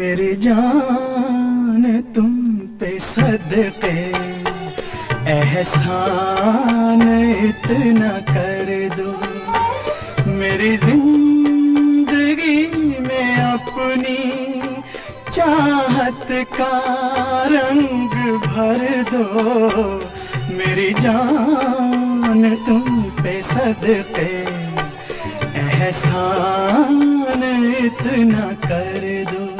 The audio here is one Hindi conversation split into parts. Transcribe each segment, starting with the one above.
मेरी जान तुम पे सदके एहसान इतना कर दो। मेरी ज़िंदगी में अपनी चाहत का रंग भर दो। मेरी जान तुम पे सदके एहसान इतना कर दो।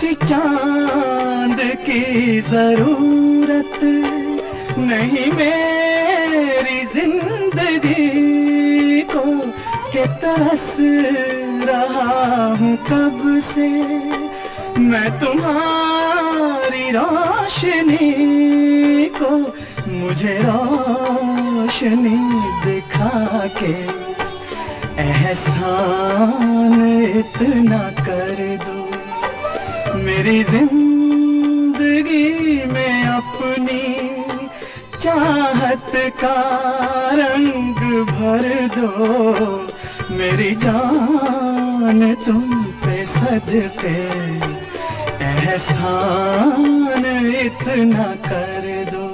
किसी चाँद की ज़रूरत नहीं मेरी ज़िंदगी को के तरस रहा हूँ कब से। मैं तुम्हारी रोशनी को मुझे रोशनी दिखा के एहसान इतना कर मेरी ज़िंदगी में अपनी चाहत का रंग भर दो। मेरी जान तुम पे सदके, एहसान इतना कर दो।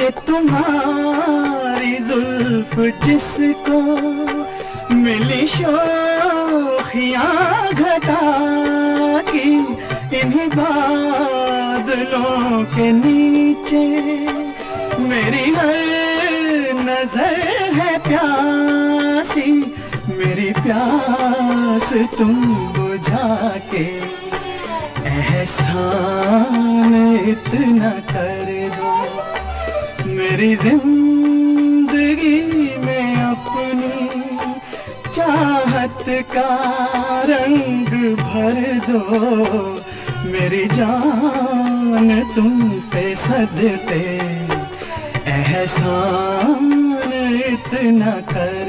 ये तुम्हारी जुल्फ जिसको मिली शोखियाँ घटा की इन्हीं बादलों के नीचे। मेरी हर नज़र है प्यासी, मेरी प्यास तुम बुझा के एहसान इतना कर दो। मेरी ज़िंदगी में अपनी चाहत का रंग भर दो। मेरी जान तुम पे सदते, एहसान इतना कर